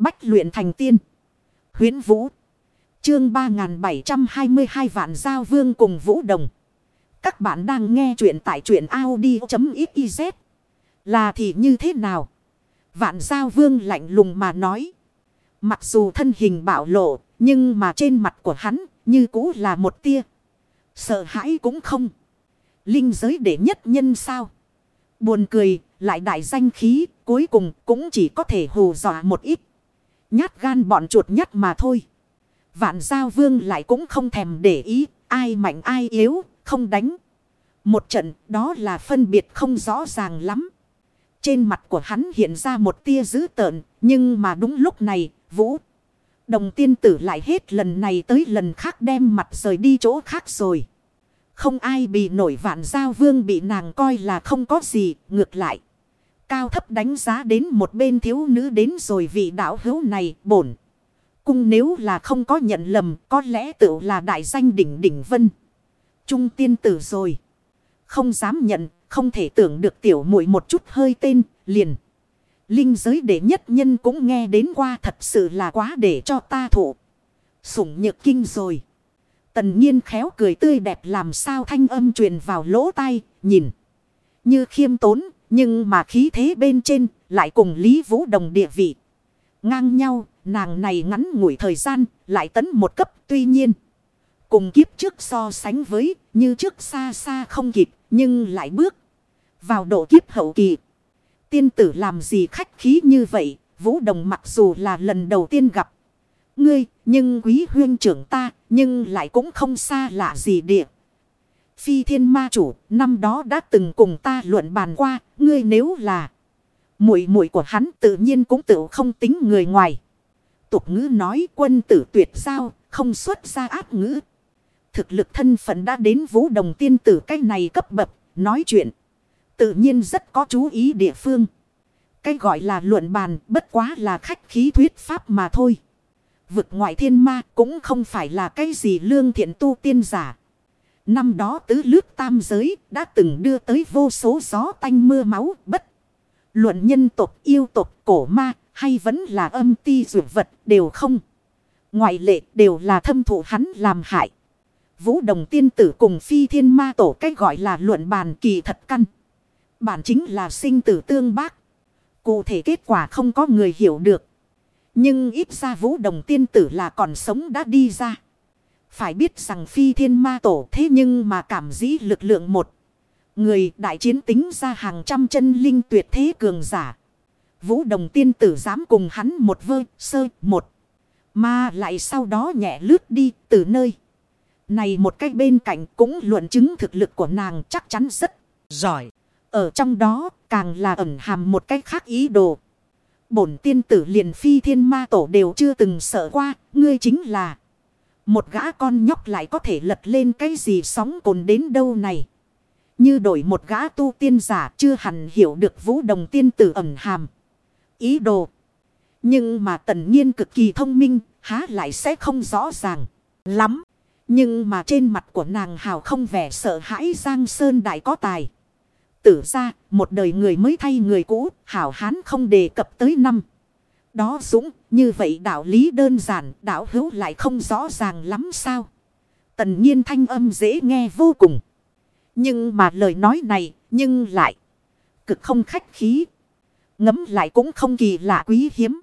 Bách luyện thành tiên. Huyến Vũ. Chương 3722 vạn giao vương cùng Vũ Đồng. Các bạn đang nghe truyện tại truyện Audi.xyz. Là thì như thế nào? Vạn giao vương lạnh lùng mà nói. Mặc dù thân hình bạo lộ, nhưng mà trên mặt của hắn như cũ là một tia. Sợ hãi cũng không. Linh giới đệ nhất nhân sao? Buồn cười, lại đại danh khí, cuối cùng cũng chỉ có thể hù dọa một ít. Nhát gan bọn chuột nhắt mà thôi. Vạn giao vương lại cũng không thèm để ý, ai mạnh ai yếu, không đánh. Một trận đó là phân biệt không rõ ràng lắm. Trên mặt của hắn hiện ra một tia dữ tợn, nhưng mà đúng lúc này, vũ. Đồng tiên tử lại hết lần này tới lần khác đem mặt rời đi chỗ khác rồi. Không ai bị nổi vạn giao vương bị nàng coi là không có gì, ngược lại. Cao thấp đánh giá đến một bên thiếu nữ đến rồi vị đạo hữu này bổn. Cung nếu là không có nhận lầm có lẽ tự là đại danh đỉnh đỉnh vân. Trung tiên tử rồi. Không dám nhận, không thể tưởng được tiểu muội một chút hơi tên, liền. Linh giới đệ nhất nhân cũng nghe đến qua thật sự là quá để cho ta thụ. Sủng nhược kinh rồi. Tần nhiên khéo cười tươi đẹp làm sao thanh âm truyền vào lỗ tai, nhìn. Như khiêm tốn, nhưng mà khí thế bên trên lại cùng Lý Vũ Đồng địa vị. Ngang nhau, nàng này ngắn ngủi thời gian, lại tấn một cấp tuy nhiên. Cùng kiếp trước so sánh với, như trước xa xa không kịp, nhưng lại bước vào độ kiếp hậu kỳ. Tiên tử làm gì khách khí như vậy, Vũ Đồng mặc dù là lần đầu tiên gặp ngươi, nhưng quý huyên trưởng ta, nhưng lại cũng không xa lạ gì địa. Phi thiên ma chủ, năm đó đã từng cùng ta luận bàn qua, ngươi nếu là muội muội của hắn tự nhiên cũng tự không tính người ngoài. Tục ngữ nói quân tử tuyệt sao không xuất ra ác ngữ. Thực lực thân phận đã đến vũ đồng tiên tử cái này cấp bậc, nói chuyện. Tự nhiên rất có chú ý địa phương. Cái gọi là luận bàn bất quá là khách khí thuyết pháp mà thôi. Vực ngoại thiên ma cũng không phải là cái gì lương thiện tu tiên giả. Năm đó tứ lướt tam giới đã từng đưa tới vô số gió tanh mưa máu, bất. Luận nhân tộc, yêu tộc, cổ ma hay vẫn là âm ti dụ vật đều không. Ngoại lệ đều là thâm thụ hắn làm hại. Vũ đồng tiên tử cùng phi thiên ma tổ cách gọi là luận bàn kỳ thật căn. Bản chính là sinh tử tương bác. Cụ thể kết quả không có người hiểu được. Nhưng ít ra vũ đồng tiên tử là còn sống đã đi ra. Phải biết rằng phi thiên ma tổ thế nhưng mà cảm dĩ lực lượng một. Người đại chiến tính ra hàng trăm chân linh tuyệt thế cường giả. Vũ đồng tiên tử dám cùng hắn một vơ sơ một. Mà lại sau đó nhẹ lướt đi từ nơi. Này một cách bên cạnh cũng luận chứng thực lực của nàng chắc chắn rất giỏi. Ở trong đó càng là ẩn hàm một cách khác ý đồ. Bổn tiên tử liền phi thiên ma tổ đều chưa từng sợ qua, ngươi chính là. Một gã con nhóc lại có thể lật lên cái gì sóng cồn đến đâu này. Như đổi một gã tu tiên giả chưa hẳn hiểu được vũ đồng tiên tử ẩn hàm. Ý đồ. Nhưng mà tần nhiên cực kỳ thông minh, há lại sẽ không rõ ràng. Lắm. Nhưng mà trên mặt của nàng hào không vẻ sợ hãi Giang Sơn Đại có tài. Tử ra, một đời người mới thay người cũ, hảo hán không đề cập tới năm. Đó dũng, như vậy đạo lý đơn giản, đạo hữu lại không rõ ràng lắm sao. Tần nhiên thanh âm dễ nghe vô cùng. Nhưng mà lời nói này, nhưng lại cực không khách khí. Ngấm lại cũng không kỳ lạ quý hiếm.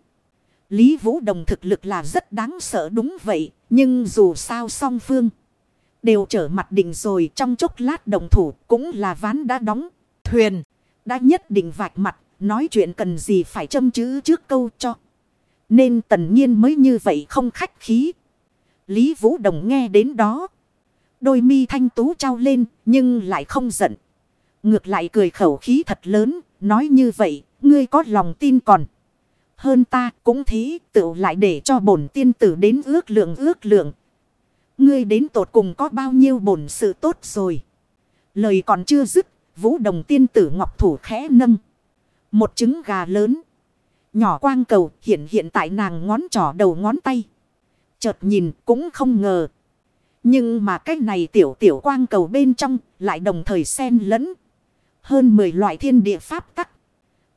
Lý Vũ Đồng thực lực là rất đáng sợ đúng vậy, nhưng dù sao song phương. Đều trở mặt định rồi trong chốc lát đồng thủ cũng là ván đã đóng thuyền. Đã nhất định vạch mặt, nói chuyện cần gì phải châm chữ trước câu cho. Nên tần nhiên mới như vậy không khách khí. Lý Vũ Đồng nghe đến đó. Đôi mi thanh tú trao lên, nhưng lại không giận. Ngược lại cười khẩu khí thật lớn, nói như vậy, ngươi có lòng tin còn. Hơn ta cũng thế, tự lại để cho bổn tiên tử đến ước lượng ước lượng. Ngươi đến tột cùng có bao nhiêu bổn sự tốt rồi. Lời còn chưa dứt, Vũ đồng tiên tử ngọc thủ khẽ nâng. Một trứng gà lớn. Nhỏ quang cầu hiện hiện tại nàng ngón trỏ đầu ngón tay. Chợt nhìn cũng không ngờ. Nhưng mà cái này tiểu tiểu quang cầu bên trong lại đồng thời xen lẫn. Hơn 10 loại thiên địa pháp tắc.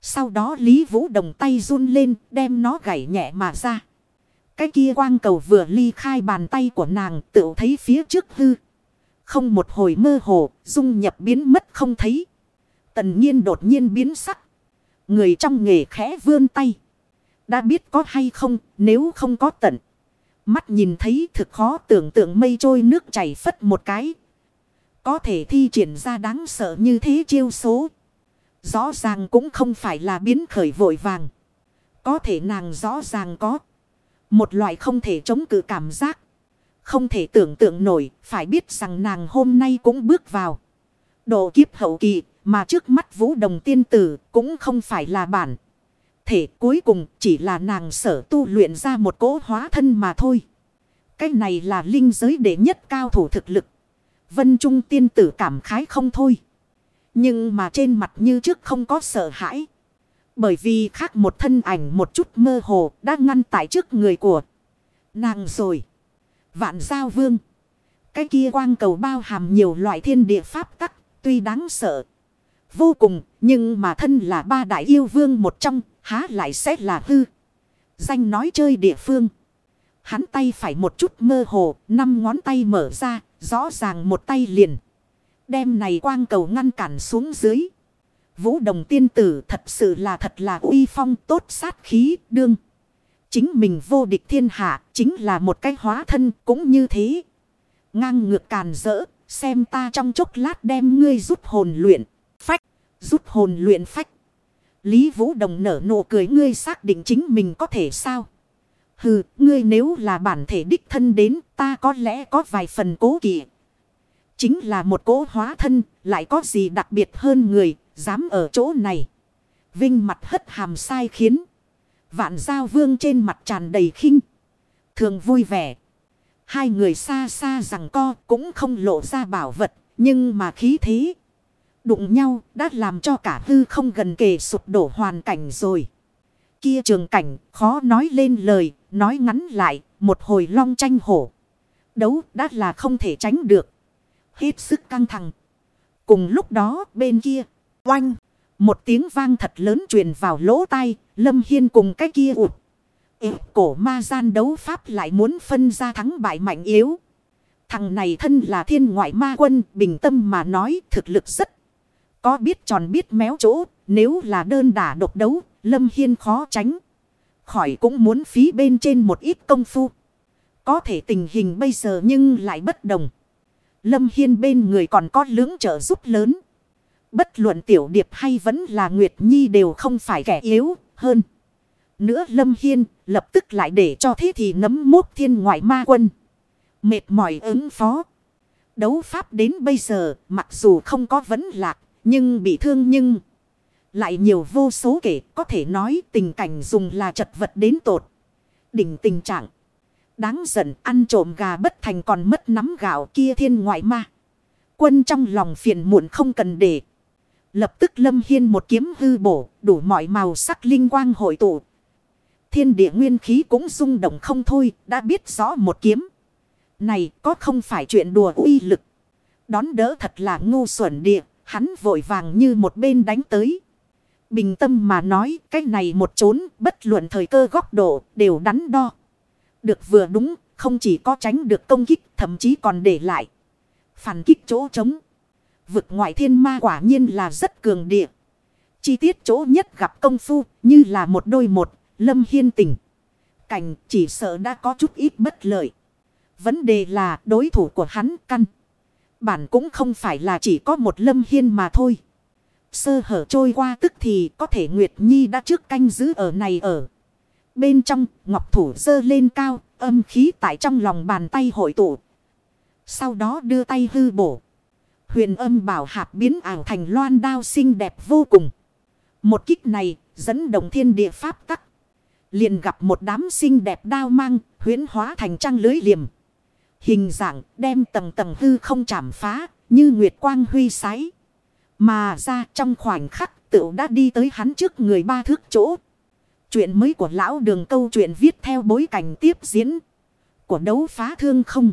Sau đó Lý Vũ Đồng tay run lên đem nó gảy nhẹ mà ra. Cái kia quang cầu vừa ly khai bàn tay của nàng tự thấy phía trước hư. Không một hồi mơ hồ, dung nhập biến mất không thấy. Tần nhiên đột nhiên biến sắc. Người trong nghề khẽ vươn tay. Đã biết có hay không, nếu không có tận. Mắt nhìn thấy thực khó tưởng tượng mây trôi nước chảy phất một cái. Có thể thi triển ra đáng sợ như thế chiêu số. Rõ ràng cũng không phải là biến khởi vội vàng. Có thể nàng rõ ràng có. Một loại không thể chống cự cảm giác. Không thể tưởng tượng nổi, phải biết rằng nàng hôm nay cũng bước vào. Độ kiếp hậu kỳ, mà trước mắt vũ đồng tiên tử cũng không phải là bản. Thể cuối cùng chỉ là nàng sở tu luyện ra một cỗ hóa thân mà thôi. Cái này là linh giới đệ nhất cao thủ thực lực. Vân Trung tiên tử cảm khái không thôi. Nhưng mà trên mặt như trước không có sợ hãi. Bởi vì khác một thân ảnh một chút mơ hồ đã ngăn tại trước người của nàng rồi. Vạn giao vương. Cái kia quang cầu bao hàm nhiều loại thiên địa pháp tắc, tuy đáng sợ. Vô cùng, nhưng mà thân là ba đại yêu vương một trong, há lại sẽ là hư. Danh nói chơi địa phương. Hắn tay phải một chút mơ hồ, năm ngón tay mở ra, rõ ràng một tay liền. Đem này quang cầu ngăn cản xuống dưới. Vũ đồng tiên tử thật sự là thật là uy phong tốt sát khí đương. Chính mình vô địch thiên hạ chính là một cái hóa thân cũng như thế. Ngang ngược càn rỡ xem ta trong chốc lát đem ngươi rút hồn luyện. Rút hồn luyện phách. Lý Vũ Đồng nở nụ cười ngươi xác định chính mình có thể sao. Hừ, ngươi nếu là bản thể đích thân đến ta có lẽ có vài phần cố kỵ. Chính là một cố hóa thân, lại có gì đặc biệt hơn người, dám ở chỗ này. Vinh mặt hất hàm sai khiến. Vạn giao vương trên mặt tràn đầy khinh. Thường vui vẻ. Hai người xa xa rằng co cũng không lộ ra bảo vật. Nhưng mà khí thế. Đụng nhau đã làm cho cả hư không gần kề sụp đổ hoàn cảnh rồi. Kia trường cảnh khó nói lên lời. Nói ngắn lại một hồi long tranh hổ. Đấu đã là không thể tránh được. Hết sức căng thẳng. Cùng lúc đó bên kia. Oanh. Một tiếng vang thật lớn truyền vào lỗ tai. Lâm Hiên cùng cái kia ụt. Ê, cổ ma gian đấu pháp lại muốn phân ra thắng bại mạnh yếu. Thằng này thân là thiên ngoại ma quân bình tâm mà nói thực lực rất. Có biết tròn biết méo chỗ. Nếu là đơn đả độc đấu. Lâm Hiên khó tránh. Khỏi cũng muốn phí bên trên một ít công phu. Có thể tình hình bây giờ nhưng lại bất đồng. Lâm Hiên bên người còn có lưỡng trợ giúp lớn. Bất luận tiểu điệp hay vẫn là Nguyệt Nhi đều không phải kẻ yếu hơn. Nữa Lâm Hiên lập tức lại để cho thế thì nấm mốt thiên ngoại ma quân. Mệt mỏi ứng phó. Đấu pháp đến bây giờ, mặc dù không có vấn lạc nhưng bị thương nhưng lại nhiều vô số kể, có thể nói tình cảnh dùng là chật vật đến tột. Đỉnh tình trạng. Đáng giận, ăn trộm gà bất thành còn mất nắm gạo kia thiên ngoại ma. Quân trong lòng phiền muộn không cần để. Lập tức lâm hiên một kiếm hư bổ, đủ mọi màu sắc linh quang hội tụ. Thiên địa nguyên khí cũng rung động không thôi, đã biết rõ một kiếm. Này, có không phải chuyện đùa uy lực. Đón đỡ thật là ngu xuẩn địa. Hắn vội vàng như một bên đánh tới. Bình tâm mà nói, cái này một trốn bất luận thời cơ góc độ, đều đắn đo. Được vừa đúng, không chỉ có tránh được công kích, thậm chí còn để lại. Phản kích chỗ trống. Vực ngoại thiên ma quả nhiên là rất cường địa. Chi tiết chỗ nhất gặp công phu, như là một đôi một, lâm hiên tình. Cảnh chỉ sợ đã có chút ít bất lợi. Vấn đề là đối thủ của hắn căn. Bản cũng không phải là chỉ có một lâm hiên mà thôi. Sơ hở trôi qua tức thì có thể Nguyệt Nhi đã trước canh giữ ở này ở. Bên trong, ngọc thủ dơ lên cao, âm khí tại trong lòng bàn tay hội tụ. Sau đó đưa tay hư bổ. Huyền âm bảo hạp biến ảo thành loan đao xinh đẹp vô cùng. Một kích này, dẫn đồng thiên địa pháp tắc. Liền gặp một đám xinh đẹp đao mang, huyến hóa thành trăng lưới liềm. Hình dạng đem tầng tầng hư không chảm phá, như nguyệt quang huy sái. Mà ra trong khoảnh khắc tựu đã đi tới hắn trước người ba thước chỗ. Chuyện mới của lão đường câu chuyện viết theo bối cảnh tiếp diễn của đấu phá thương không.